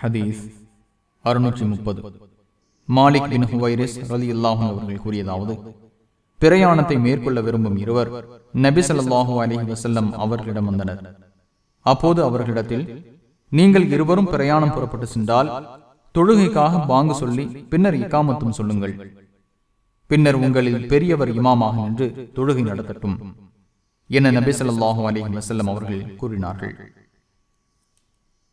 ஹதீஸ் அறுநூற்றி முப்பது. மாலிக் பின் ஹுவைரிஸ் ரலி அல்லாஹும் அவர்கள் கூறியதாவது பிரயாணத்தை மேற்கொள்ள விரும்பும் இருவர் நபி ஸல்லல்லாஹு அலி வசல்லம் அவர்களிடம் வந்தனர். அப்போது அவர்களிடத்தில் நீங்கள் இருவரும் பிரயாணம் புறப்பட்டு சென்றால் தொழுகைக்காக பாங்கு சொல்லி பின்னர் இக்காமத்தும் சொல்லுங்கள். பின்னர் உங்களில் பெரியவர் இமாமாக நின்று தொழுகை நடத்தட்டும் என நபி சொல்லாஹு அலி வசல்லம் அவர்கள் கூறினார்கள்.